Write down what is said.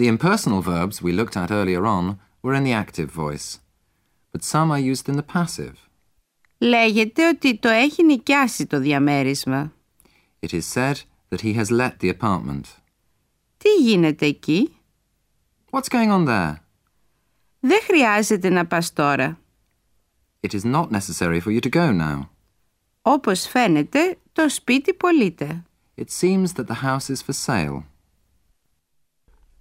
The impersonal verbs we looked at earlier on were in the active voice, but some are used in the passive. Λέγεται ότι το έχει νοικιάσει το διαμέρισμα. It is said that he has let the apartment. Τι γίνεται εκεί? What's going on there? Δεν χρειάζεται να πας τώρα. It is not necessary for you to go now. Όπως φαίνεται, το σπίτι πωλείται. It seems that the house is for sale.